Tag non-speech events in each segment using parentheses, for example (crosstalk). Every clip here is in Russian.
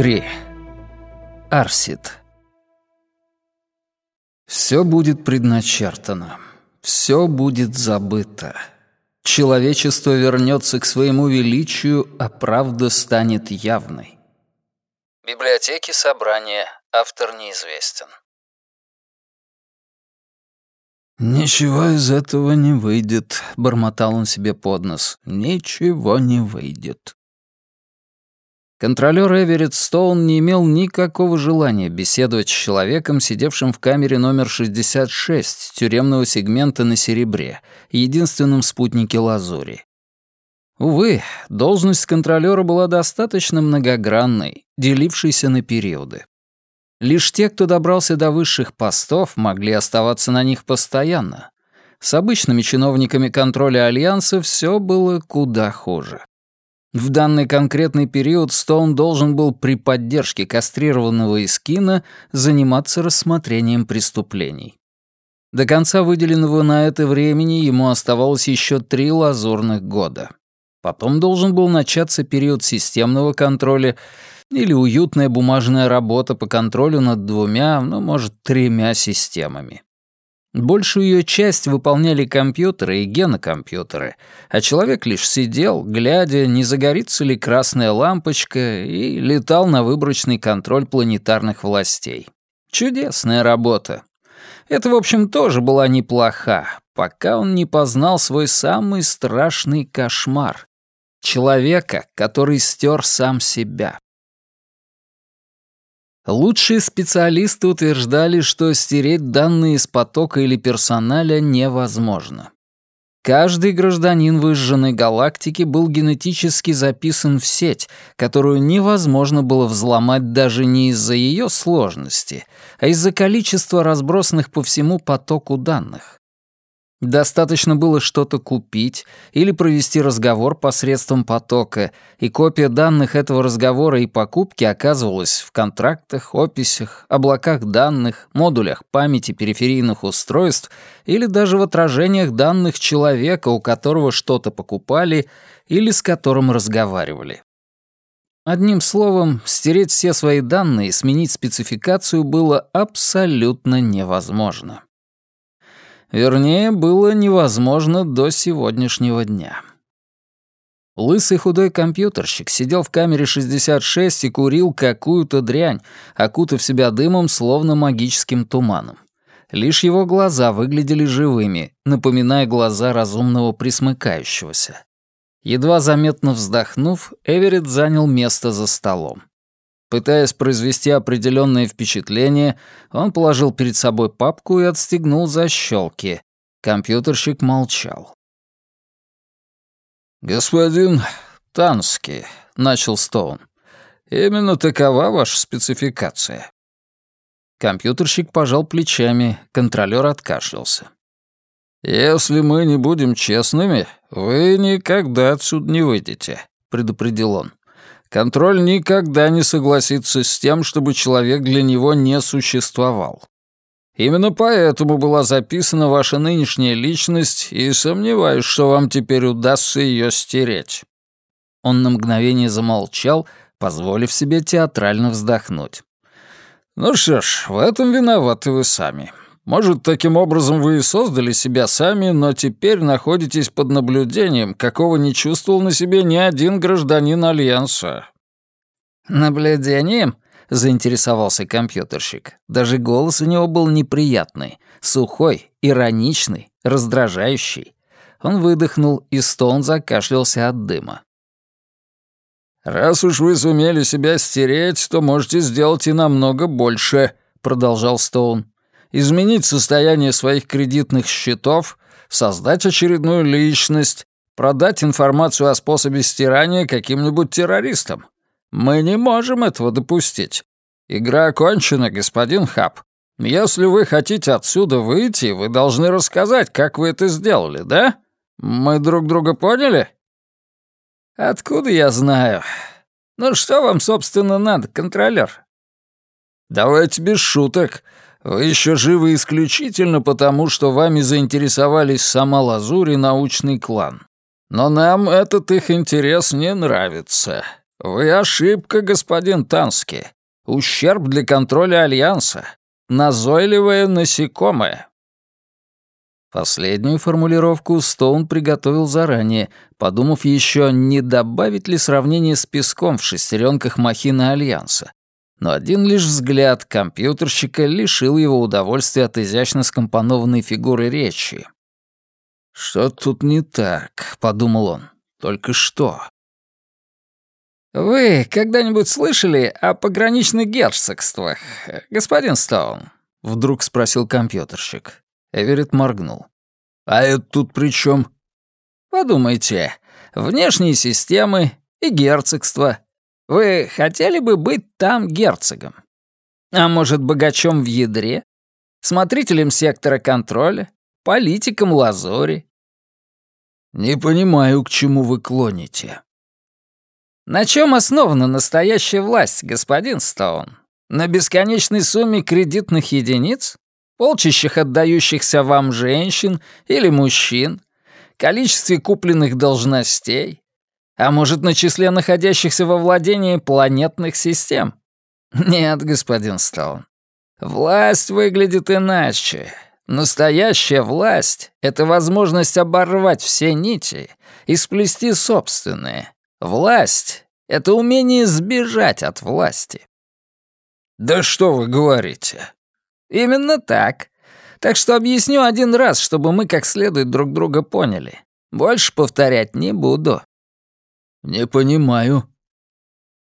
3. Арсид. Все будет предначертано. Все будет забыто. Человечество вернется к своему величию, а правда станет явной. Библиотеки собрания. Автор неизвестен. «Ничего из этого не выйдет», — бормотал он себе под нос. «Ничего не выйдет». Контролёр Эверетт Стоун не имел никакого желания беседовать с человеком, сидевшим в камере номер 66 тюремного сегмента на Серебре, единственном спутнике Лазури. Увы, должность контролёра была достаточно многогранной, делившейся на периоды. Лишь те, кто добрался до высших постов, могли оставаться на них постоянно. С обычными чиновниками контроля Альянса все было куда хуже. В данный конкретный период Стоун должен был при поддержке кастрированного Искина заниматься рассмотрением преступлений. До конца выделенного на это времени ему оставалось еще три лазурных года. Потом должен был начаться период системного контроля или уютная бумажная работа по контролю над двумя, ну, может, тремя системами. Большую ее часть выполняли компьютеры и генокомпьютеры, а человек лишь сидел, глядя, не загорится ли красная лампочка, и летал на выборочный контроль планетарных властей. Чудесная работа. Это, в общем, тоже была неплоха, пока он не познал свой самый страшный кошмар. Человека, который стер сам себя. Лучшие специалисты утверждали, что стереть данные из потока или персоналя невозможно. Каждый гражданин выжженной галактики был генетически записан в сеть, которую невозможно было взломать даже не из-за ее сложности, а из-за количества разбросанных по всему потоку данных. Достаточно было что-то купить или провести разговор посредством потока, и копия данных этого разговора и покупки оказывалась в контрактах, описях, облаках данных, модулях памяти периферийных устройств или даже в отражениях данных человека, у которого что-то покупали или с которым разговаривали. Одним словом, стереть все свои данные и сменить спецификацию было абсолютно невозможно. Вернее, было невозможно до сегодняшнего дня. Лысый худой компьютерщик сидел в камере 66 и курил какую-то дрянь, окутав себя дымом, словно магическим туманом. Лишь его глаза выглядели живыми, напоминая глаза разумного присмыкающегося. Едва заметно вздохнув, Эверетт занял место за столом. Пытаясь произвести определенное впечатление, он положил перед собой папку и отстегнул защелки. Компьютерщик молчал. «Господин Тански», — начал Стоун, — «именно такова ваша спецификация». Компьютерщик пожал плечами, контролёр откашлялся. «Если мы не будем честными, вы никогда отсюда не выйдете», — предупредил он. Контроль никогда не согласится с тем, чтобы человек для него не существовал. Именно поэтому была записана ваша нынешняя личность, и сомневаюсь, что вам теперь удастся ее стереть». Он на мгновение замолчал, позволив себе театрально вздохнуть. «Ну что ж, в этом виноваты вы сами. Может, таким образом вы и создали себя сами, но теперь находитесь под наблюдением, какого не чувствовал на себе ни один гражданин Альянса». «Наблюдением?» — заинтересовался компьютерщик. Даже голос у него был неприятный, сухой, ироничный, раздражающий. Он выдохнул, и Стоун закашлялся от дыма. «Раз уж вы сумели себя стереть, то можете сделать и намного больше», — продолжал Стоун изменить состояние своих кредитных счетов, создать очередную личность, продать информацию о способе стирания каким-нибудь террористам. Мы не можем этого допустить. Игра окончена, господин Хаб. Если вы хотите отсюда выйти, вы должны рассказать, как вы это сделали, да? Мы друг друга поняли? Откуда я знаю? Ну что вам, собственно, надо, контролер? Давайте без шуток. Вы еще живы исключительно потому, что вами заинтересовались сама Лазурь и научный клан. Но нам этот их интерес не нравится. «Вы ошибка, господин Тански. Ущерб для контроля Альянса. Назойливое насекомое». Последнюю формулировку Стоун приготовил заранее, подумав еще, не добавить ли сравнение с песком в шестеренках махины Альянса. Но один лишь взгляд компьютерщика лишил его удовольствия от изящно скомпонованной фигуры речи. «Что тут не так?» — подумал он. «Только что?» «Вы когда-нибудь слышали о пограничных герцогствах, господин Стоун?» — вдруг спросил компьютерщик. Эверетт моргнул. «А это тут при чем? «Подумайте. Внешние системы и герцогство. Вы хотели бы быть там герцогом? А может, богачом в ядре? Смотрителем сектора контроля? Политиком лазори?» «Не понимаю, к чему вы клоните». «На чем основана настоящая власть, господин Стоун? На бесконечной сумме кредитных единиц? полчищах отдающихся вам женщин или мужчин, количестве купленных должностей, а может, на числе находящихся во владении планетных систем? Нет, господин Стоун. Власть выглядит иначе. Настоящая власть — это возможность оборвать все нити и сплести собственные. Власть — это умение сбежать от власти. «Да что вы говорите? «Именно так. Так что объясню один раз, чтобы мы как следует друг друга поняли. Больше повторять не буду». «Не понимаю».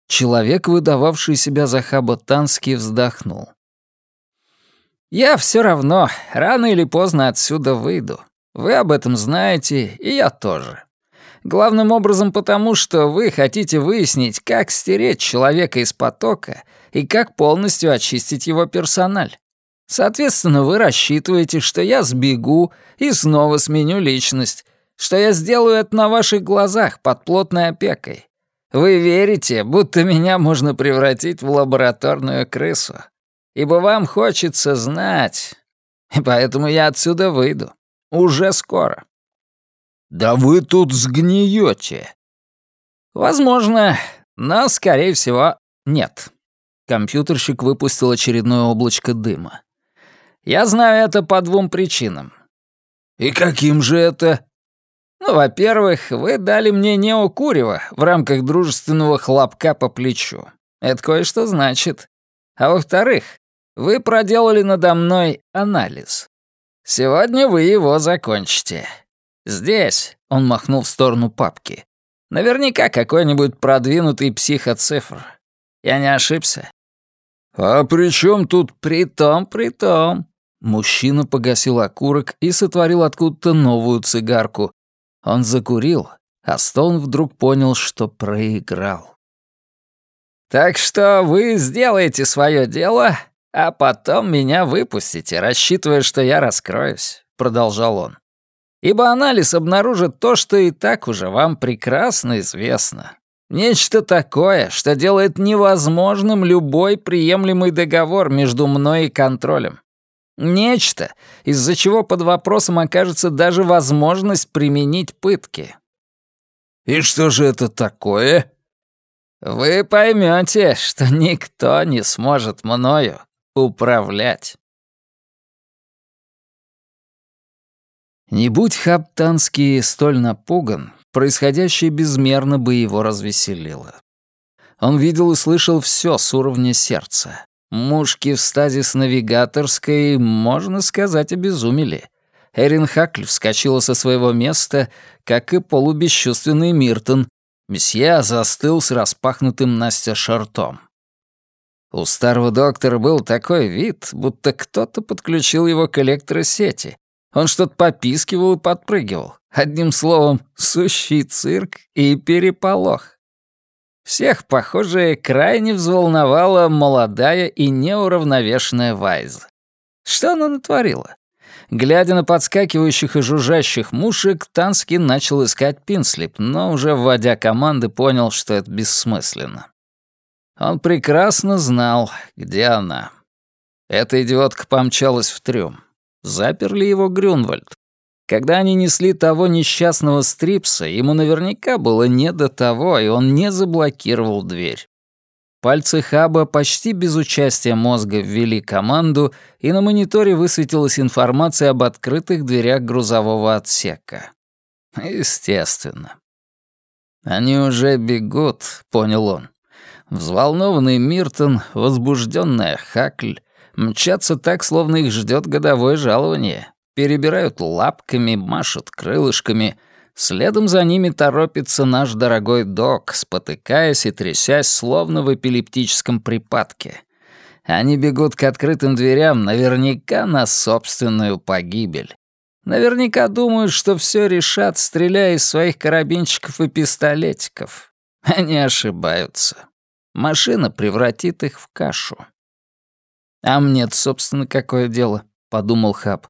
Человек, выдававший себя за Хаботанский, вздохнул. «Я все равно, рано или поздно отсюда выйду. Вы об этом знаете, и я тоже. Главным образом потому, что вы хотите выяснить, как стереть человека из потока и как полностью очистить его персональ. Соответственно, вы рассчитываете, что я сбегу и снова сменю личность, что я сделаю это на ваших глазах под плотной опекой. Вы верите, будто меня можно превратить в лабораторную крысу. Ибо вам хочется знать. И поэтому я отсюда выйду. Уже скоро. Да вы тут сгниете. Возможно, но, скорее всего, нет. Компьютерщик выпустил очередное облачко дыма. Я знаю это по двум причинам. И каким же это? Ну, во-первых, вы дали мне неокурево в рамках дружественного хлопка по плечу. Это кое-что значит. А во-вторых, вы проделали надо мной анализ. Сегодня вы его закончите. Здесь, он махнул в сторону папки. Наверняка какой-нибудь продвинутый психоцифр. Я не ошибся. А при чем тут притом, притом? Мужчина погасил окурок и сотворил откуда-то новую цигарку. Он закурил, а Стоун вдруг понял, что проиграл. «Так что вы сделаете свое дело, а потом меня выпустите, рассчитывая, что я раскроюсь», — продолжал он. «Ибо анализ обнаружит то, что и так уже вам прекрасно известно. Нечто такое, что делает невозможным любой приемлемый договор между мной и контролем. Нечто, из-за чего под вопросом окажется даже возможность применить пытки. «И что же это такое?» «Вы поймете, что никто не сможет мною управлять». Не будь Хаптанский столь напуган, происходящее безмерно бы его развеселило. Он видел и слышал все с уровня сердца. Мушки в стазис навигаторской, можно сказать, обезумели. Эрин Хакль вскочила со своего места, как и полубесчувственный Миртон. Месье застыл с распахнутым Настя шартом. У старого доктора был такой вид, будто кто-то подключил его к электросети. Он что-то попискивал и подпрыгивал. Одним словом, сущий цирк и переполох. Всех, похоже, крайне взволновала молодая и неуравновешенная Вайз. Что она натворила? Глядя на подскакивающих и жужжащих мушек, Танский начал искать Пинслип, но уже вводя команды, понял, что это бессмысленно. Он прекрасно знал, где она. Эта идиотка помчалась в трюм. Заперли его Грюнвальд. Когда они несли того несчастного Стрипса, ему наверняка было не до того, и он не заблокировал дверь. Пальцы Хаба почти без участия мозга ввели команду, и на мониторе высветилась информация об открытых дверях грузового отсека. Естественно. «Они уже бегут», — понял он. Взволнованный Миртон, возбужденная Хакль, мчатся так, словно их ждет годовое жалование, перебирают лапками, машут крылышками. Следом за ними торопится наш дорогой док, спотыкаясь и трясясь, словно в эпилептическом припадке. Они бегут к открытым дверям наверняка на собственную погибель. Наверняка думают, что все решат, стреляя из своих карабинчиков и пистолетиков. Они ошибаются. Машина превратит их в кашу. «А мне собственно, какое дело?» — подумал Хаб.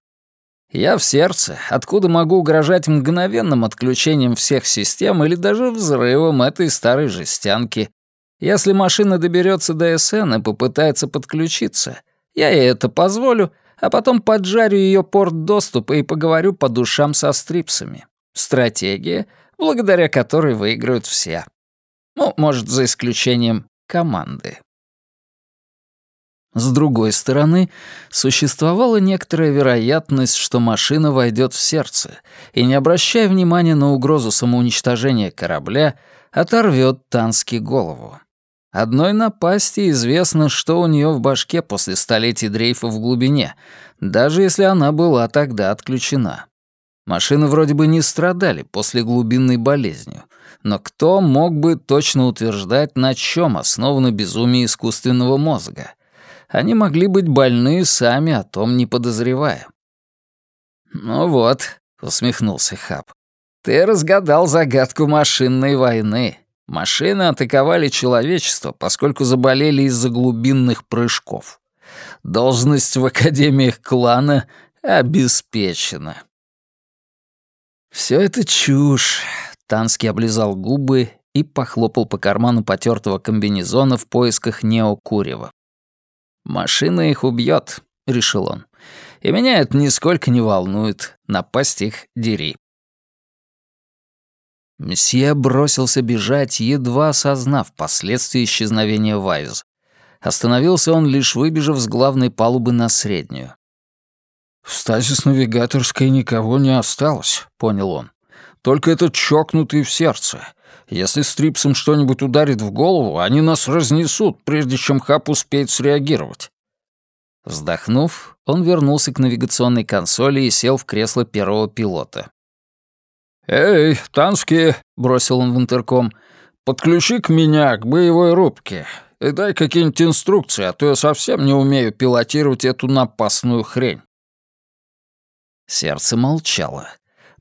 «Я в сердце, откуда могу угрожать мгновенным отключением всех систем или даже взрывом этой старой жестянки. Если машина доберется до СН и попытается подключиться, я ей это позволю, а потом поджарю ее порт доступа и поговорю по душам со стрипсами. Стратегия, благодаря которой выиграют все. Ну, может, за исключением команды. С другой стороны, существовала некоторая вероятность, что машина войдет в сердце и, не обращая внимания на угрозу самоуничтожения корабля, оторвет Тански голову. Одной напасти известно, что у нее в башке после столетий дрейфа в глубине, даже если она была тогда отключена. Машины вроде бы не страдали после глубинной болезни, но кто мог бы точно утверждать, на чем основано безумие искусственного мозга? Они могли быть больны сами, о том не подозревая. «Ну вот», — усмехнулся Хаб, — «ты разгадал загадку машинной войны». Машины атаковали человечество, поскольку заболели из-за глубинных прыжков. Должность в академиях клана обеспечена. Все это чушь. Танский облизал губы и похлопал по карману потертого комбинезона в поисках неокурева. «Машина их убьет», — решил он. «И меня это нисколько не волнует. Напасть их дери». Месье бросился бежать, едва осознав последствия исчезновения Вайз. Остановился он, лишь выбежав с главной палубы на среднюю. «В стазис-навигаторской никого не осталось», — понял он. «Только этот чокнутый в сердце. Если стрипсом что-нибудь ударит в голову, они нас разнесут, прежде чем Хап успеет среагировать». Вздохнув, он вернулся к навигационной консоли и сел в кресло первого пилота. «Эй, Тански!» — бросил он в интерком. «Подключи-ка меня к боевой рубке и дай какие-нибудь инструкции, а то я совсем не умею пилотировать эту напасную хрень». Сердце молчало.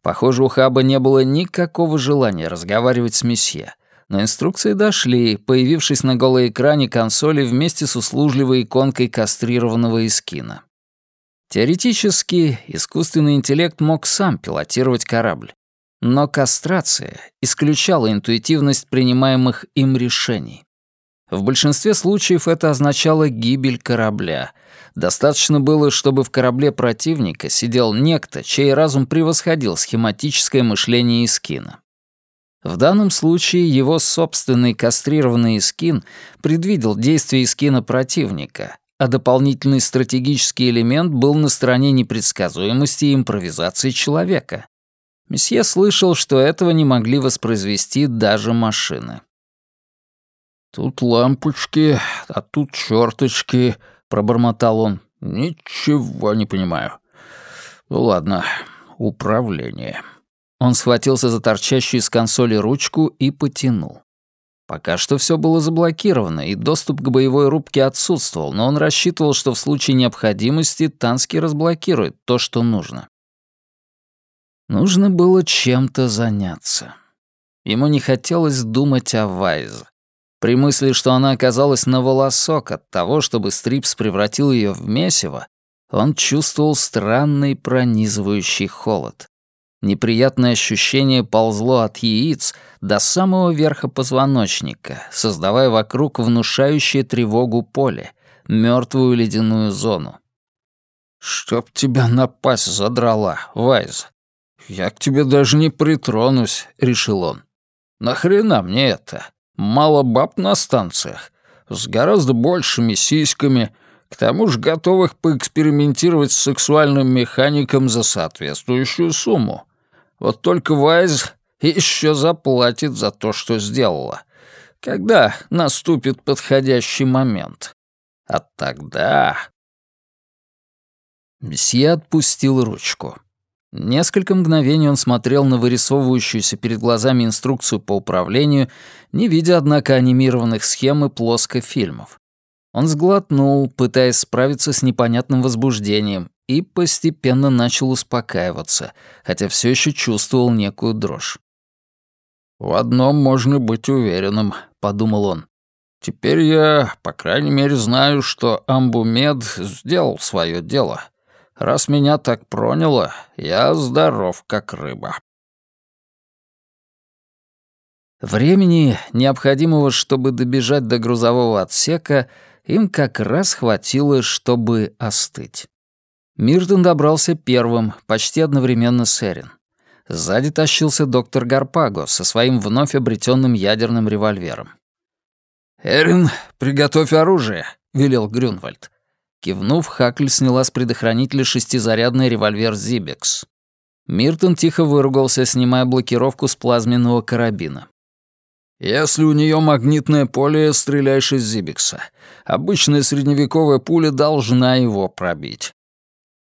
Похоже, у Хаба не было никакого желания разговаривать с месье. Но инструкции дошли, появившись на голой экране консоли вместе с услужливой иконкой кастрированного эскина. Теоретически, искусственный интеллект мог сам пилотировать корабль. Но кастрация исключала интуитивность принимаемых им решений. В большинстве случаев это означало гибель корабля. Достаточно было, чтобы в корабле противника сидел некто, чей разум превосходил схематическое мышление Искина. В данном случае его собственный кастрированный Искин предвидел действия Искина противника, а дополнительный стратегический элемент был на стороне непредсказуемости и импровизации человека. Месье слышал, что этого не могли воспроизвести даже машины. «Тут лампочки, а тут черточки», — пробормотал он. «Ничего не понимаю. Ну ладно, управление». Он схватился за торчащую из консоли ручку и потянул. Пока что все было заблокировано, и доступ к боевой рубке отсутствовал, но он рассчитывал, что в случае необходимости Танский разблокирует то, что нужно. Нужно было чем-то заняться. Ему не хотелось думать о Вайз. При мысли, что она оказалась на волосок от того, чтобы Стрипс превратил ее в месиво, он чувствовал странный пронизывающий холод. Неприятное ощущение ползло от яиц до самого верха позвоночника, создавая вокруг внушающее тревогу поле, мертвую ледяную зону. «Чтоб тебя напасть задрала, Вайз!» я к тебе даже не притронусь», — решил он. «Нахрена мне это? Мало баб на станциях, с гораздо большими сиськами, к тому же готовых поэкспериментировать с сексуальным механиком за соответствующую сумму. Вот только Вайз еще заплатит за то, что сделала. Когда наступит подходящий момент. А тогда... Месье отпустил ручку. Несколько мгновений он смотрел на вырисовывающуюся перед глазами инструкцию по управлению, не видя, однако, анимированных схем и плоскофильмов. Он сглотнул, пытаясь справиться с непонятным возбуждением, и постепенно начал успокаиваться, хотя все еще чувствовал некую дрожь. «В одном можно быть уверенным», — подумал он. «Теперь я, по крайней мере, знаю, что Амбумед сделал свое дело. Раз меня так проняло, я здоров, как рыба». Времени, необходимого, чтобы добежать до грузового отсека, им как раз хватило, чтобы остыть. Миртон добрался первым, почти одновременно с Эрин. Сзади тащился доктор Гарпаго со своим вновь обретенным ядерным револьвером. «Эрин, приготовь оружие», — велел Грюнвальд. Кивнув, Хакль сняла с предохранителя шестизарядный револьвер «Зибекс». Миртон тихо выругался, снимая блокировку с плазменного карабина. «Если у нее магнитное поле, стреляешь из Зибекса. Обычная средневековая пуля должна его пробить».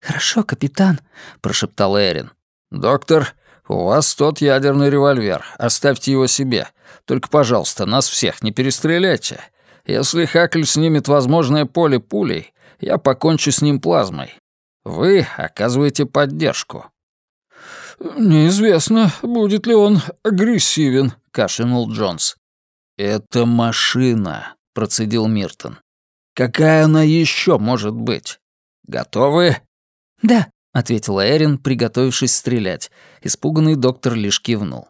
«Хорошо, капитан», — прошептал Эрин. «Доктор, у вас тот ядерный револьвер. Оставьте его себе. Только, пожалуйста, нас всех не перестреляйте. Если Хакль снимет возможное поле пулей, я покончу с ним плазмой. Вы оказываете поддержку». «Неизвестно, будет ли он агрессивен», — кашлянул Джонс. «Это машина», — процедил Миртон. «Какая она еще может быть? Готовы?» «Да», — ответила Эрин, приготовившись стрелять. Испуганный доктор лишь кивнул.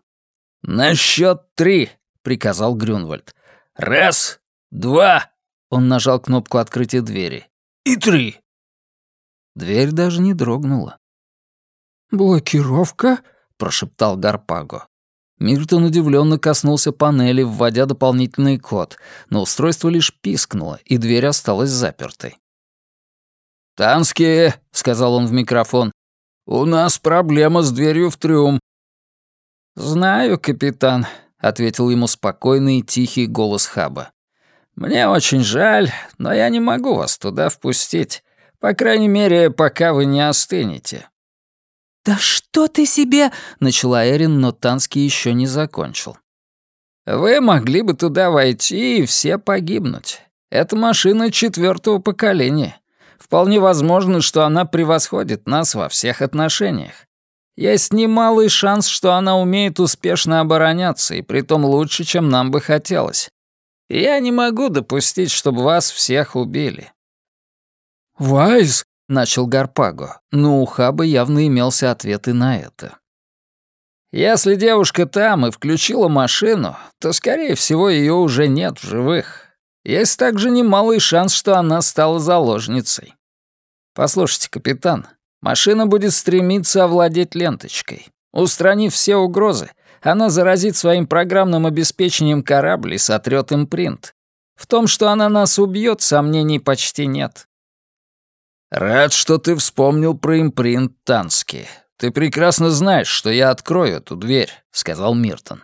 «На счет три», — приказал Грюнвальд. «Раз, два...» — он нажал кнопку открытия двери. «И три». Дверь даже не дрогнула. «Блокировка?» — прошептал Гарпаго. Миртон удивленно коснулся панели, вводя дополнительный код, но устройство лишь пискнуло, и дверь осталась запертой. «Танские», — сказал он в микрофон, — «у нас проблема с дверью в трюм». «Знаю, капитан», — ответил ему спокойный и тихий голос Хаба. «Мне очень жаль, но я не могу вас туда впустить. По крайней мере, пока вы не остынете». «Да что ты себе...» — начала Эрин, но Танский еще не закончил. «Вы могли бы туда войти и все погибнуть. Это машина четвертого поколения. Вполне возможно, что она превосходит нас во всех отношениях. Есть немалый шанс, что она умеет успешно обороняться, и притом лучше, чем нам бы хотелось. Я не могу допустить, чтобы вас всех убили». «Вайс», — начал Гарпаго, но у Хаба явно имелся ответ и на это. «Если девушка там и включила машину, то, скорее всего, ее уже нет в живых. Есть также немалый шанс, что она стала заложницей. Послушайте, капитан, машина будет стремиться овладеть ленточкой. Устранив все угрозы, она заразит своим программным обеспечением корабль и сотрет импринт. В том, что она нас убьет, сомнений почти нет. «Рад, что ты вспомнил про импринт Тански. Ты прекрасно знаешь, что я открою эту дверь», — сказал Миртон.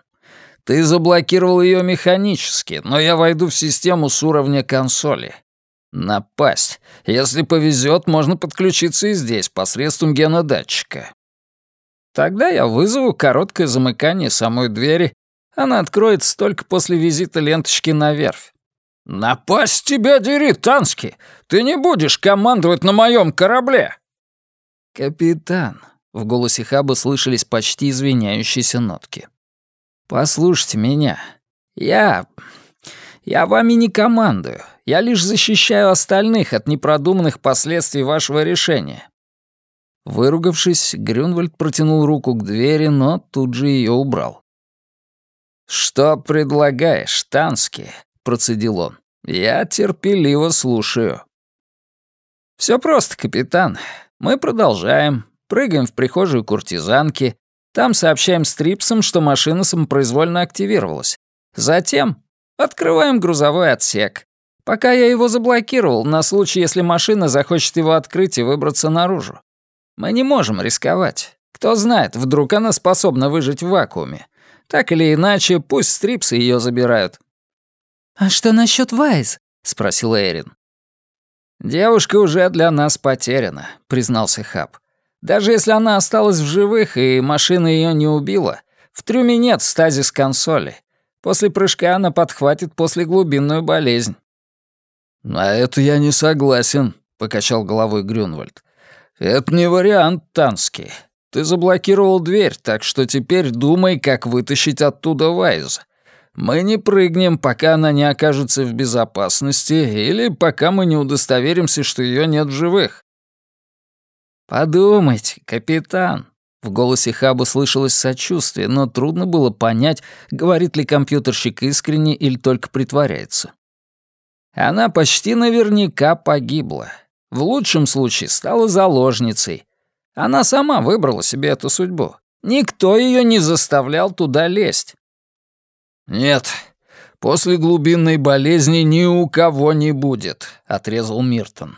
Ты заблокировал ее механически, но я войду в систему с уровня консоли. Напасть. Если повезет, можно подключиться и здесь посредством генодатчика. Тогда я вызову короткое замыкание самой двери. Она откроется только после визита ленточки на верфь. «Напасть тебя дери, Тански! Ты не будешь командовать на моем корабле!» «Капитан», — в голосе Хаба слышались почти извиняющиеся нотки. «Послушайте меня. Я... я вами не командую. Я лишь защищаю остальных от непродуманных последствий вашего решения». Выругавшись, Грюнвальд протянул руку к двери, но тут же ее убрал. «Что предлагаешь, Тански?» — процедил он. «Я терпеливо слушаю». «Все просто, капитан. Мы продолжаем, прыгаем в прихожую куртизанки, Там сообщаем стрипсам, что машина самопроизвольно активировалась. Затем открываем грузовой отсек. Пока я его заблокировал, на случай, если машина захочет его открыть и выбраться наружу. Мы не можем рисковать. Кто знает, вдруг она способна выжить в вакууме. Так или иначе, пусть стрипсы ее забирают. «А что насчет Вайз?» — спросил Эрин. «Девушка уже для нас потеряна», — признался Хаб. «Даже если она осталась в живых и машина ее не убила, в трюме нет стазис консоли. После прыжка она подхватит послеглубинную болезнь». «На это я не согласен», — покачал головой Грюнвальд. «Это не вариант, Танский. Ты заблокировал дверь, так что теперь думай, как вытащить оттуда Вайза. Мы не прыгнем, пока она не окажется в безопасности, или пока мы не удостоверимся, что ее нет в живых». «Подумайте, капитан», в голосе Хаба слышалось сочувствие, но трудно было понять, говорит ли компьютерщик искренне или только притворяется. Она почти наверняка погибла. В лучшем случае стала заложницей. Она сама выбрала себе эту судьбу. Никто ее не заставлял туда лезть. «Нет, после глубинной болезни ни у кого не будет», — отрезал Миртон.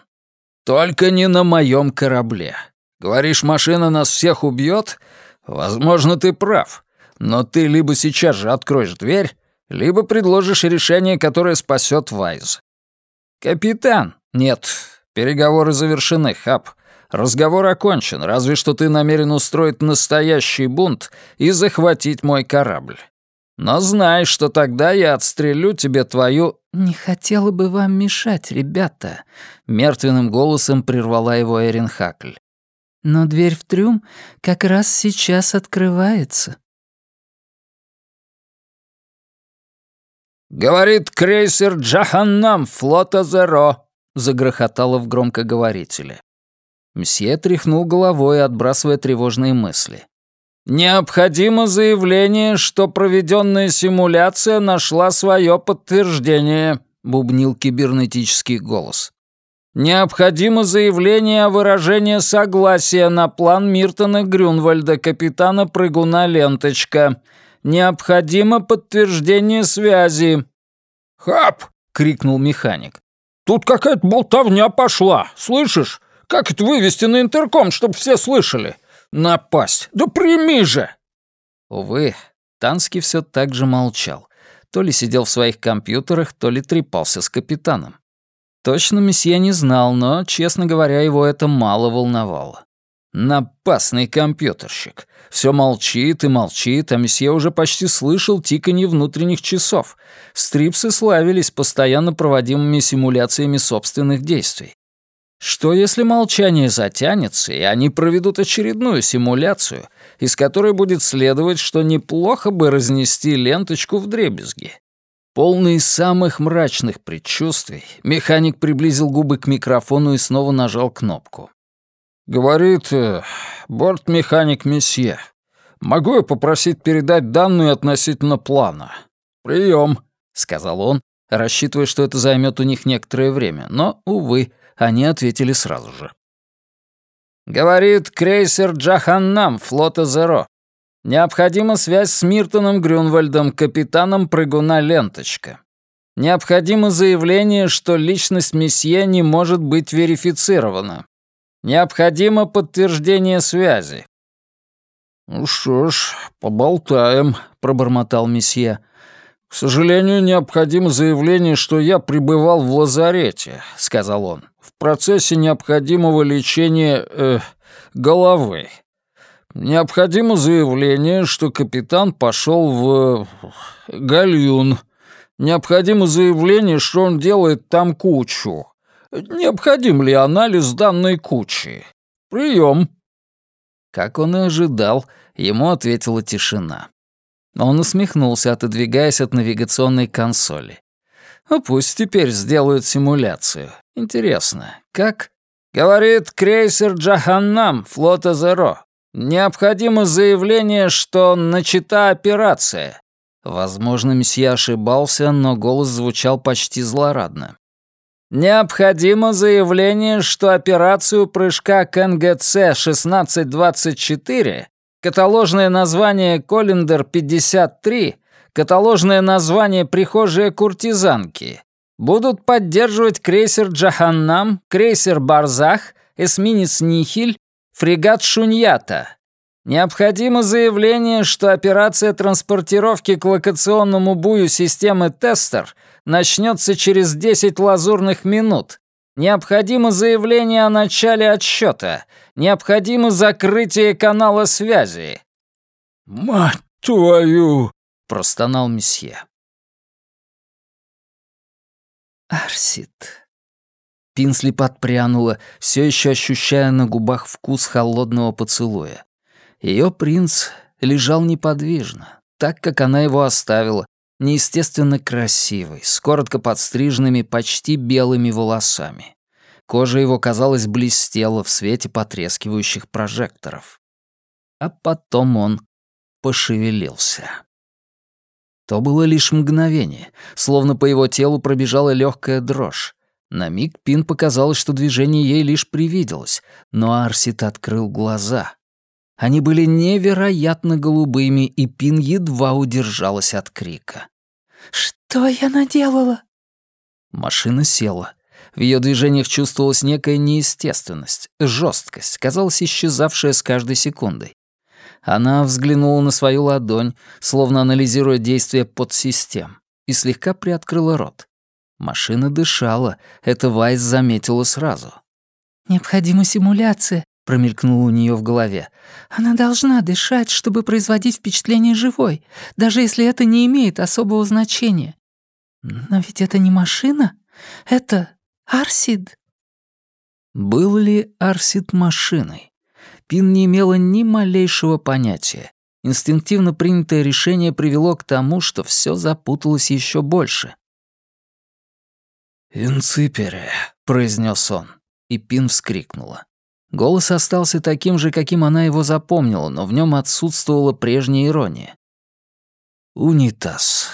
«Только не на моем корабле. Говоришь, машина нас всех убьет? Возможно, ты прав. Но ты либо сейчас же откроешь дверь, либо предложишь решение, которое спасет Вайз. «Капитан!» «Нет, переговоры завершены, Хаб. Разговор окончен, разве что ты намерен устроить настоящий бунт и захватить мой корабль. Но знай, что тогда я отстрелю тебе твою...» «Не хотела бы вам мешать, ребята», — мертвенным голосом прервала его Эрин Хакль. «Но дверь в трюм как раз сейчас открывается». «Говорит крейсер Джаханнам флота Зеро», — загрохотало в громкоговорителе. Мсье тряхнул головой, отбрасывая тревожные мысли. «Необходимо заявление, что проведенная симуляция нашла свое подтверждение», — бубнил кибернетический голос. «Необходимо заявление о выражении согласия на план Миртона Грюнвальда, капитана прыгуна «Ленточка», Необходимо подтверждение связи». «Хап!» — крикнул механик. «Тут какая-то болтовня пошла, слышишь? Как это вывести на интерком, чтобы все слышали? Напасть! Да прими же!» Увы, Танский все так же молчал. То ли сидел в своих компьютерах, то ли трепался с капитаном. Точно месье не знал, но, честно говоря, его это мало волновало. Напасный компьютерщик. Все молчит и молчит, а месье уже почти слышал тиканье внутренних часов. Стрипсы славились постоянно проводимыми симуляциями собственных действий. Что если молчание затянется, и они проведут очередную симуляцию, из которой будет следовать, что неплохо бы разнести ленточку в дребезги? Полный самых мрачных предчувствий, механик приблизил губы к микрофону и снова нажал кнопку. «Говорит э, бортмеханик месье. Могу я попросить передать данные относительно плана? Прием, сказал он, рассчитывая, что это займет у них некоторое время, но, увы, они ответили сразу же. «Говорит крейсер Джаханнам флота Зеро. Необходима связь с Миртоном Грюнвальдом, капитаном прыгуна «Ленточка». Необходимо заявление, что личность месье не может быть верифицирована. Необходимо подтверждение связи». «Ну что ж, поболтаем», — пробормотал месье. «К сожалению, необходимо заявление, что я пребывал в лазарете», — сказал он, «в процессе необходимого лечения э, головы. Необходимо заявление, что капитан пошел в э, гальюн. Необходимо заявление, что он делает там кучу. Необходим ли анализ данной кучи? Прием. Как он и ожидал, ему ответила тишина. Он усмехнулся, отодвигаясь от навигационной консоли. «Ну, пусть теперь сделают симуляцию. Интересно, как?» «Говорит крейсер Джаханнам, флота Зеро. Необходимо заявление, что начата операция». Возможно, месье ошибался, но голос звучал почти злорадно. Необходимо заявление, что операцию прыжка к НГЦ-1624 каталожное название «Коллиндер-53», каталожное название «Прихожие куртизанки», будут поддерживать крейсер «Джаханнам», крейсер «Барзах», эсминец «Нихиль», фрегат «Шуньята». Необходимо заявление, что операция транспортировки к локационному бую системы «Тестер» начнется через 10 лазурных минут. Необходимо заявление о начале отсчета. Необходимо закрытие канала связи. «Мать твою!» — простонал месье. «Арсит». Пинсли подпрянула, все еще ощущая на губах вкус холодного поцелуя. Ее принц лежал неподвижно, так, как она его оставила, неестественно красивый, с коротко подстриженными, почти белыми волосами. Кожа его, казалось, блестела в свете потрескивающих прожекторов. А потом он пошевелился. То было лишь мгновение, словно по его телу пробежала легкая дрожь. На миг Пин показалось, что движение ей лишь привиделось, но Арсит открыл глаза. Они были невероятно голубыми, и Пин едва удержалась от крика. «Что я наделала?» Машина села. В ее движениях чувствовалась некая неестественность, жесткость, казалось, исчезавшая с каждой секундой. Она взглянула на свою ладонь, словно анализируя действия подсистем, и слегка приоткрыла рот. Машина дышала, это Вайс заметила сразу. «Необходима симуляция», — промелькнула у нее в голове. «Она должна дышать, чтобы производить впечатление живой, даже если это не имеет особого значения. Но ведь это не машина, это Арсид». Был ли Арсид машиной? Пин не имела ни малейшего понятия. Инстинктивно принятое решение привело к тому, что все запуталось еще больше. «Инципере», — произнес он, и Пин вскрикнула. Голос остался таким же, каким она его запомнила, но в нем отсутствовала прежняя ирония. «Унитаз».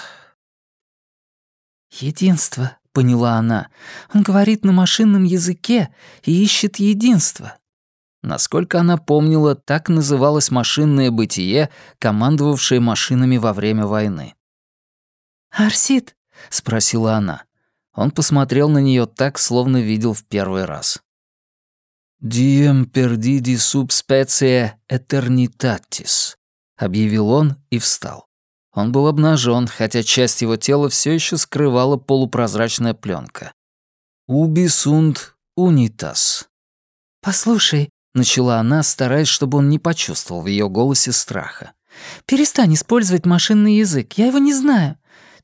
«Единство», — поняла она. «Он говорит на машинном языке и ищет единство». Насколько она помнила, так называлось машинное бытие, командовавшее машинами во время войны. «Арсид?» — спросила она. Он посмотрел на нее так, словно видел в первый раз. «Diem perdidi subspecie eternitatis», — объявил он и встал. Он был обнажен, хотя часть его тела все еще скрывала полупрозрачная пленка. «Ubi sunt unitas». «Послушай», — начала она, стараясь, чтобы он не почувствовал в ее голосе страха. «Перестань использовать машинный язык, я его не знаю.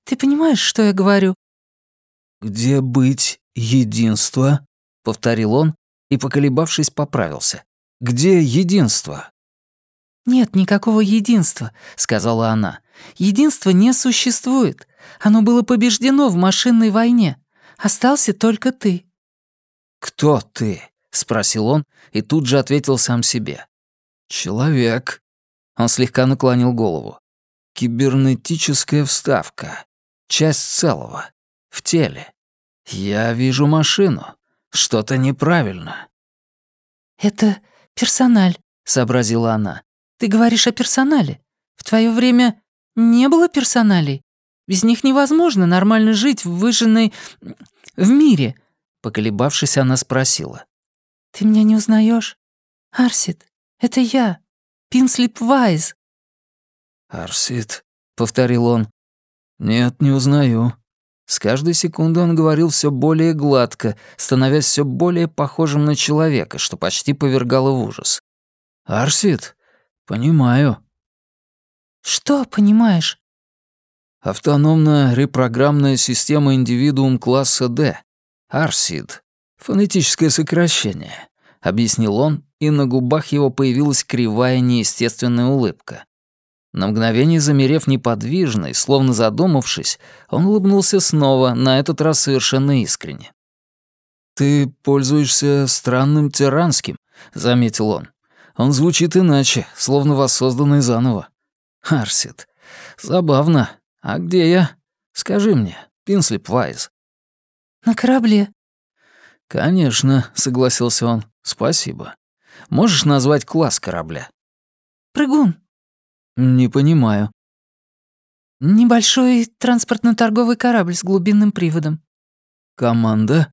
Ты понимаешь, что я говорю?» «Где быть единство?» — повторил он и, поколебавшись, поправился. «Где единство?» «Нет никакого единства», — сказала она. «Единства не существует. Оно было побеждено в машинной войне. Остался только ты». «Кто ты?» — спросил он и тут же ответил сам себе. «Человек». Он слегка наклонил голову. «Кибернетическая вставка. Часть целого. В теле. Я вижу машину. Что-то неправильно». «Это персональ», — сообразила она. «Ты говоришь о персонале. В твое время не было персоналей. Без них невозможно нормально жить в выжженной... в мире». Поколебавшись, она спросила. «Ты меня не узнаешь? Арсид, это я, Пинслип Вайз». «Арсид», — повторил он. «Нет, не узнаю». С каждой секундой он говорил все более гладко, становясь все более похожим на человека, что почти повергало в ужас. «Арсид, понимаю». «Что понимаешь?» Автономная репрограммная система индивидуум класса D. Арсид. «Фонетическое сокращение», — объяснил он, и на губах его появилась кривая неестественная улыбка. На мгновение замерев неподвижно словно задумавшись, он улыбнулся снова, на этот раз совершенно искренне. «Ты пользуешься странным тиранским», — заметил он. «Он звучит иначе, словно воссозданный заново. Арсит. Забавно. А где я? Скажи мне, Пинслип Вайз». «На корабле», «Конечно», — согласился он. «Спасибо. Можешь назвать класс корабля?» Прыгун». «Не понимаю». «Небольшой транспортно-торговый корабль с глубинным приводом». «Команда?»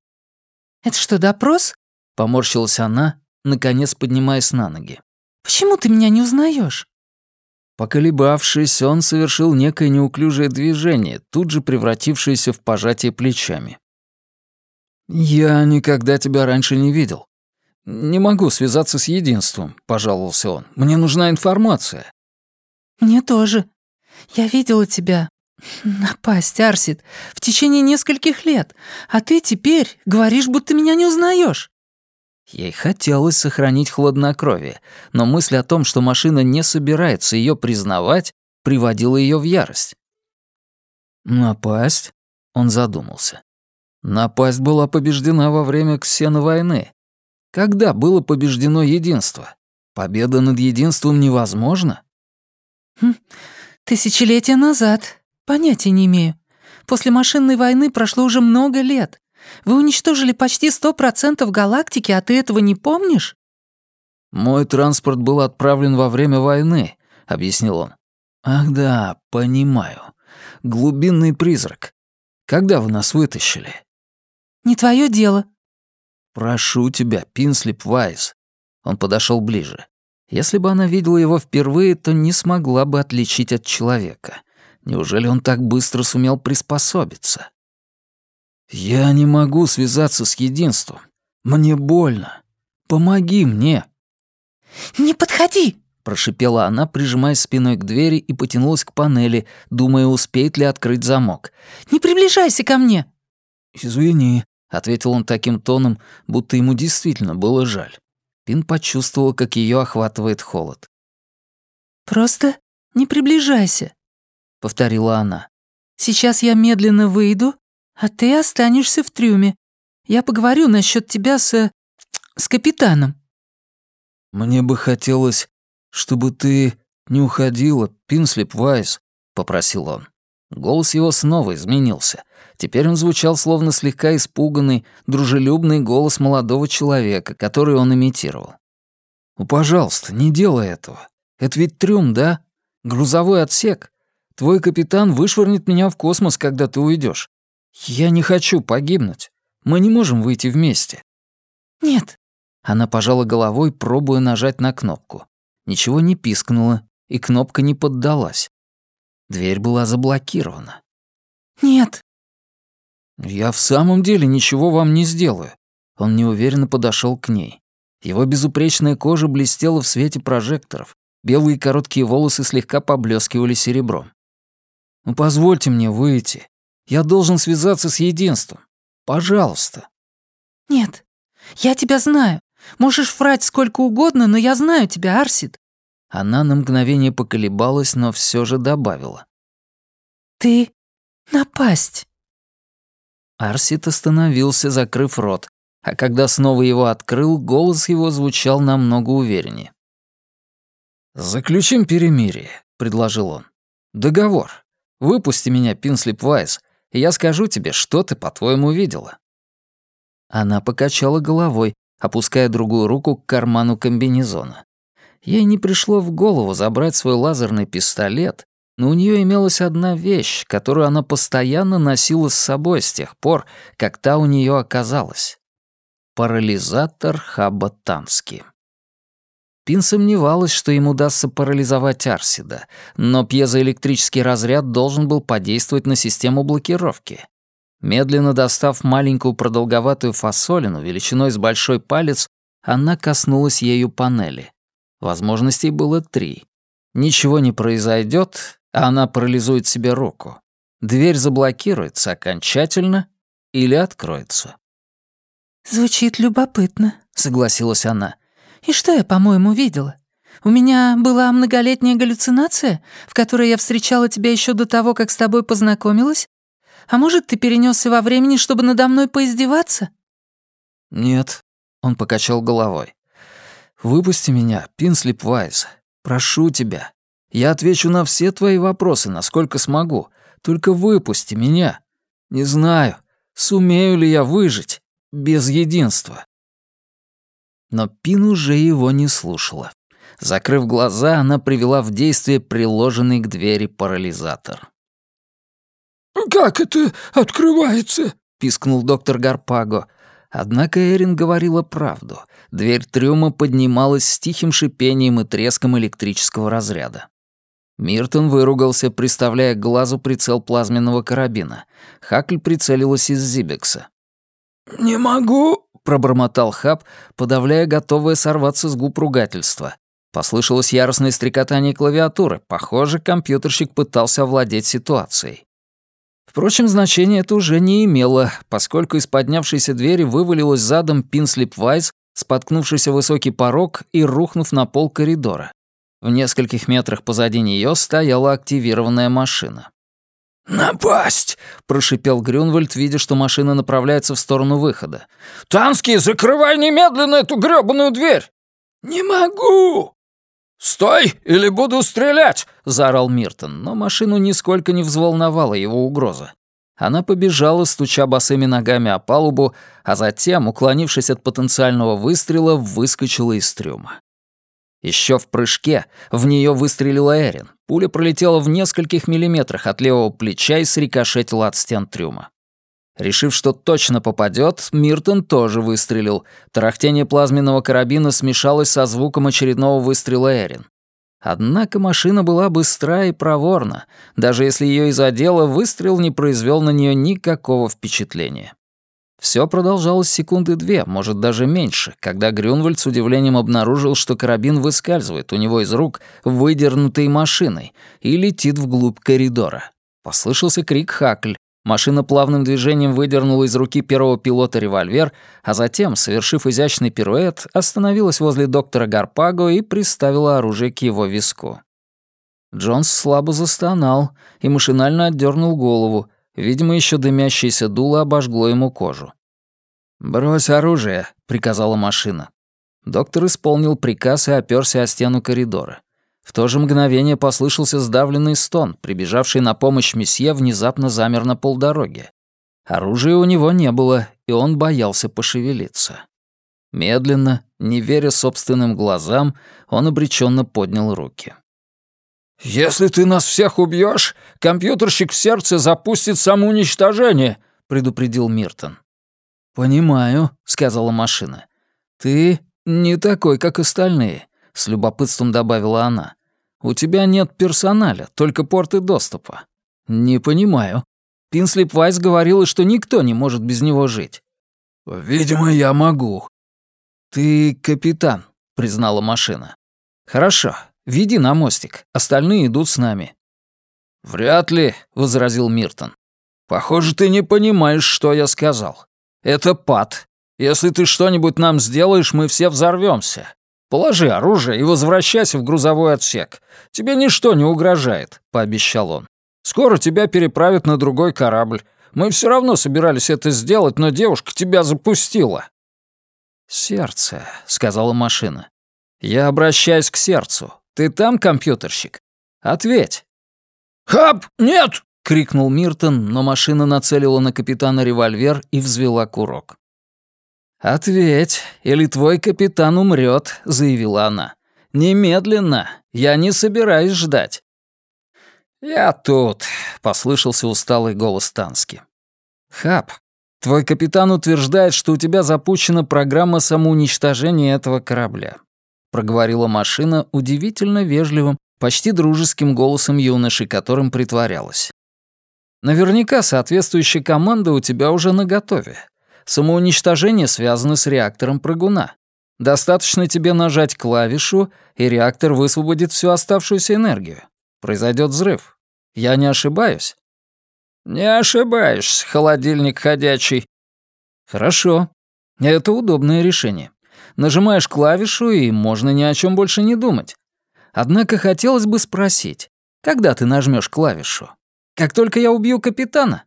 «Это что, допрос?» — поморщилась она, наконец поднимаясь на ноги. «Почему ты меня не узнаешь? Поколебавшись, он совершил некое неуклюжее движение, тут же превратившееся в пожатие плечами. «Я никогда тебя раньше не видел. Не могу связаться с единством», — пожаловался он. «Мне нужна информация». «Мне тоже. Я видела тебя. Напасть, Арсид, в течение нескольких лет. А ты теперь говоришь, будто меня не узнаешь. Ей хотелось сохранить хладнокровие, но мысль о том, что машина не собирается ее признавать, приводила ее в ярость. «Напасть?» — он задумался. Напасть была побеждена во время ксеновойны. Когда было побеждено единство? Победа над единством невозможна? Хм, тысячелетия назад. Понятия не имею. После машинной войны прошло уже много лет. Вы уничтожили почти сто процентов галактики, а ты этого не помнишь? Мой транспорт был отправлен во время войны, объяснил он. Ах да, понимаю. Глубинный призрак. Когда вы нас вытащили? Не твое дело». «Прошу тебя, Пинслип Вайс». Он подошел ближе. Если бы она видела его впервые, то не смогла бы отличить от человека. Неужели он так быстро сумел приспособиться? «Я не могу связаться с единством. Мне больно. Помоги мне». «Не подходи!» — прошипела она, прижимаясь спиной к двери и потянулась к панели, думая, успеет ли открыть замок. «Не приближайся ко мне!» «Извини», — ответил он таким тоном, будто ему действительно было жаль. Пин почувствовал, как ее охватывает холод. «Просто не приближайся», — повторила она. «Сейчас я медленно выйду, а ты останешься в трюме. Я поговорю насчет тебя с... с капитаном». «Мне бы хотелось, чтобы ты не уходила, Пинслип Вайс», — попросил он. Голос его снова изменился. Теперь он звучал словно слегка испуганный, дружелюбный голос молодого человека, который он имитировал. «Ну, пожалуйста, не делай этого. Это ведь трюм, да? Грузовой отсек. Твой капитан вышвырнет меня в космос, когда ты уйдешь. Я не хочу погибнуть. Мы не можем выйти вместе». «Нет». Она пожала головой, пробуя нажать на кнопку. Ничего не пискнуло, и кнопка не поддалась. Дверь была заблокирована. «Нет». «Я в самом деле ничего вам не сделаю». Он неуверенно подошел к ней. Его безупречная кожа блестела в свете прожекторов. Белые короткие волосы слегка поблескивали серебром. «Ну, позвольте мне выйти. Я должен связаться с единством. Пожалуйста». «Нет, я тебя знаю. Можешь врать сколько угодно, но я знаю тебя, Арсид. Она на мгновение поколебалась, но все же добавила. «Ты напасть». Арсит остановился, закрыв рот, а когда снова его открыл, голос его звучал намного увереннее. «Заключим перемирие», — предложил он. «Договор. Выпусти меня, Пинслип Вайс, и я скажу тебе, что ты, по-твоему, видела». Она покачала головой, опуская другую руку к карману комбинезона. Ей не пришло в голову забрать свой лазерный пистолет, но у нее имелась одна вещь, которую она постоянно носила с собой с тех пор, как та у нее оказалась. Парализатор Хаба Тански. Пин сомневалась, что им удастся парализовать Арсида, но пьезоэлектрический разряд должен был подействовать на систему блокировки. Медленно достав маленькую продолговатую фасолину величиной с большой палец, она коснулась ею панели. Возможностей было три. Ничего не произойдет, а она парализует себе руку. Дверь заблокируется окончательно или откроется. «Звучит любопытно», — согласилась она. «И что я, по-моему, видела? У меня была многолетняя галлюцинация, в которой я встречала тебя еще до того, как с тобой познакомилась? А может, ты перенесся во времени, чтобы надо мной поиздеваться?» «Нет», — он покачал головой. Выпусти меня, Пинслип Вайс. Прошу тебя. Я отвечу на все твои вопросы, насколько смогу. Только выпусти меня. Не знаю, сумею ли я выжить без единства». Но Пин уже его не слушала. Закрыв глаза, она привела в действие приложенный к двери парализатор. «Как это открывается?» — пискнул доктор Гарпаго. Однако Эрин говорила правду. Дверь трюма поднималась с тихим шипением и треском электрического разряда. Миртон выругался, приставляя к глазу прицел плазменного карабина. Хакль прицелилась из Зибекса. «Не могу», — пробормотал Хаб, подавляя готовое сорваться с губ ругательства. Послышалось яростное стрекотание клавиатуры. Похоже, компьютерщик пытался овладеть ситуацией. Впрочем, значения это уже не имело, поскольку из поднявшейся двери вывалилась задом Пинслип Вайс, споткнувшись о высокий порог и рухнув на пол коридора. В нескольких метрах позади нее стояла активированная машина. «Напасть!» — прошипел Грюнвальд, видя, что машина направляется в сторону выхода. «Танский, закрывай немедленно эту грёбаную дверь!» «Не могу!» «Стой, или буду стрелять!» — заорал Миртон, но машину нисколько не взволновала его угроза. Она побежала, стуча босыми ногами о палубу, а затем, уклонившись от потенциального выстрела, выскочила из трюма. Еще в прыжке в нее выстрелила Эрин. Пуля пролетела в нескольких миллиметрах от левого плеча и срикошетила от стен трюма. Решив, что точно попадет, Миртон тоже выстрелил. Тарахтение плазменного карабина смешалось со звуком очередного выстрела Эрин. Однако машина была быстра и проворна. Даже если ее и задело, выстрел не произвел на нее никакого впечатления. Все продолжалось секунды две, может, даже меньше, когда Грюнвальд с удивлением обнаружил, что карабин выскальзывает у него из рук, выдернутой машиной, и летит вглубь коридора. Послышался крик Хакль, Машина плавным движением выдернула из руки первого пилота револьвер, а затем, совершив изящный пируэт, остановилась возле доктора Гарпаго и приставила оружие к его виску. Джонс слабо застонал и машинально отдернул голову. Видимо, еще дымящееся дуло обожгло ему кожу. «Брось оружие», — приказала машина. Доктор исполнил приказ и оперся о стену коридора. В то же мгновение послышался сдавленный стон, прибежавший на помощь месье внезапно замер на полдороге. Оружия у него не было, и он боялся пошевелиться. Медленно, не веря собственным глазам, он обреченно поднял руки. «Если ты нас всех убьешь, компьютерщик в сердце запустит самоуничтожение», — предупредил Миртон. «Понимаю», — сказала машина. «Ты не такой, как остальные», — с любопытством добавила она. У тебя нет персоналя, только порты доступа. Не понимаю. Пинслип Вайс говорила, что никто не может без него жить. Видимо, я могу. Ты капитан, признала машина. Хорошо, веди на мостик, остальные идут с нами. Вряд ли, возразил Миртон. Похоже, ты не понимаешь, что я сказал. Это пад. Если ты что-нибудь нам сделаешь, мы все взорвемся. «Положи оружие и возвращайся в грузовой отсек. Тебе ничто не угрожает», — пообещал он. «Скоро тебя переправят на другой корабль. Мы все равно собирались это сделать, но девушка тебя запустила». «Сердце», — сказала машина. «Я обращаюсь к сердцу. Ты там, компьютерщик? Ответь». «Хап, нет!» — крикнул Миртон, но машина нацелила на капитана револьвер и взвела курок. «Ответь, или твой капитан умрет», — заявила она. «Немедленно. Я не собираюсь ждать». «Я тут», — послышался усталый голос Тански. «Хаб, твой капитан утверждает, что у тебя запущена программа самоуничтожения этого корабля», — проговорила машина удивительно вежливым, почти дружеским голосом юноши, которым притворялась. «Наверняка соответствующая команда у тебя уже наготове. Самоуничтожение связано с реактором прыгуна. Достаточно тебе нажать клавишу, и реактор высвободит всю оставшуюся энергию. Произойдет взрыв. Я не ошибаюсь? Не ошибаешься, холодильник ходячий. Хорошо. Это удобное решение. Нажимаешь клавишу, и можно ни о чем больше не думать. Однако хотелось бы спросить, когда ты нажмешь клавишу? Как только я убью капитана?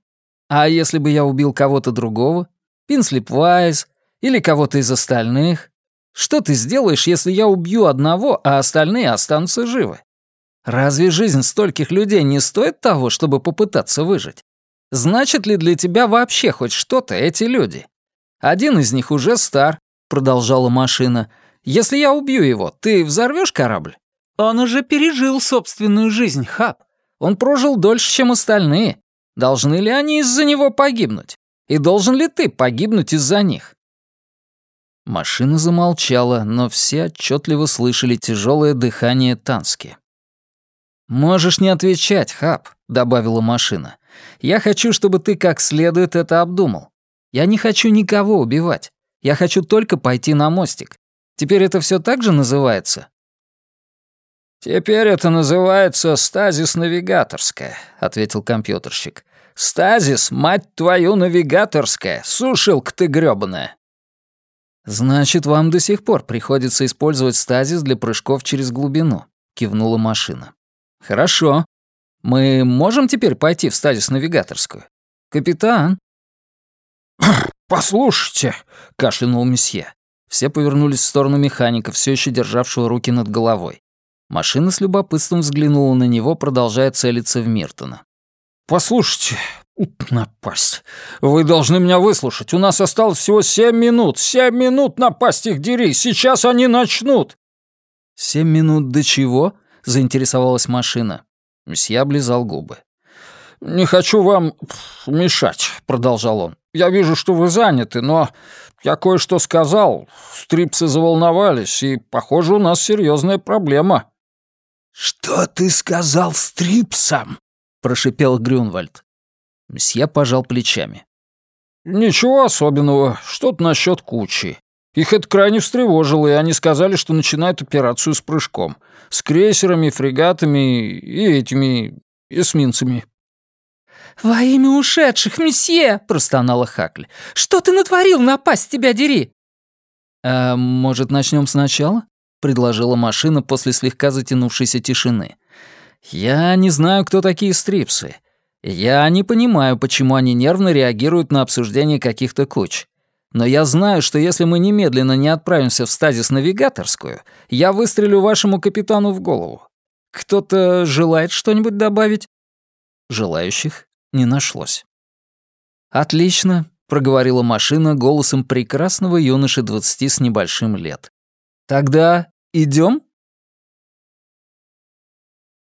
А если бы я убил кого-то другого? Пинслип Вайз или кого-то из остальных? Что ты сделаешь, если я убью одного, а остальные останутся живы? Разве жизнь стольких людей не стоит того, чтобы попытаться выжить? Значит ли для тебя вообще хоть что-то эти люди? Один из них уже стар, продолжала машина. Если я убью его, ты взорвешь корабль? Он уже пережил собственную жизнь, Хаб. Он прожил дольше, чем остальные. Должны ли они из-за него погибнуть? И должен ли ты погибнуть из-за них?» Машина замолчала, но все отчетливо слышали тяжелое дыхание Тански. «Можешь не отвечать, Хаб», — добавила машина. «Я хочу, чтобы ты как следует это обдумал. Я не хочу никого убивать. Я хочу только пойти на мостик. Теперь это все так же называется?» «Теперь это называется стазис-навигаторская», — ответил компьютерщик. «Стазис, мать твою, навигаторская, сушилка ты грёбаная». «Значит, вам до сих пор приходится использовать стазис для прыжков через глубину», — кивнула машина. «Хорошо. Мы можем теперь пойти в стазис-навигаторскую? Капитан?» (clears throat) «Послушайте», — кашлянул месье. Все повернулись в сторону механика, все еще державшего руки над головой. Машина с любопытством взглянула на него, продолжая целиться в Миртона. «Послушайте, напасть. Вы должны меня выслушать. У нас осталось всего семь минут. Семь минут напасть их дери. Сейчас они начнут». «Семь минут до чего?» — заинтересовалась машина. Мсье облизал губы. «Не хочу вам мешать», — продолжал он. «Я вижу, что вы заняты, но я кое-что сказал. Стрипсы заволновались, и, похоже, у нас серьезная проблема». «Что ты сказал стрипсам?» — прошипел Грюнвальд. Мсье пожал плечами. «Ничего особенного, что-то насчет кучи. Их это крайне встревожило, и они сказали, что начинают операцию с прыжком. С крейсерами, фрегатами и этими эсминцами». «Во имя ушедших, месье!» — простонала Хакль. «Что ты натворил, напасть тебя дери!» «А может, начнем сначала?» — предложила машина после слегка затянувшейся тишины. «Я не знаю, кто такие стрипсы. Я не понимаю, почему они нервно реагируют на обсуждение каких-то куч. Но я знаю, что если мы немедленно не отправимся в стазис-навигаторскую, я выстрелю вашему капитану в голову. Кто-то желает что-нибудь добавить?» Желающих не нашлось. «Отлично», — проговорила машина голосом прекрасного юноши двадцати с небольшим лет. «Тогда идем?»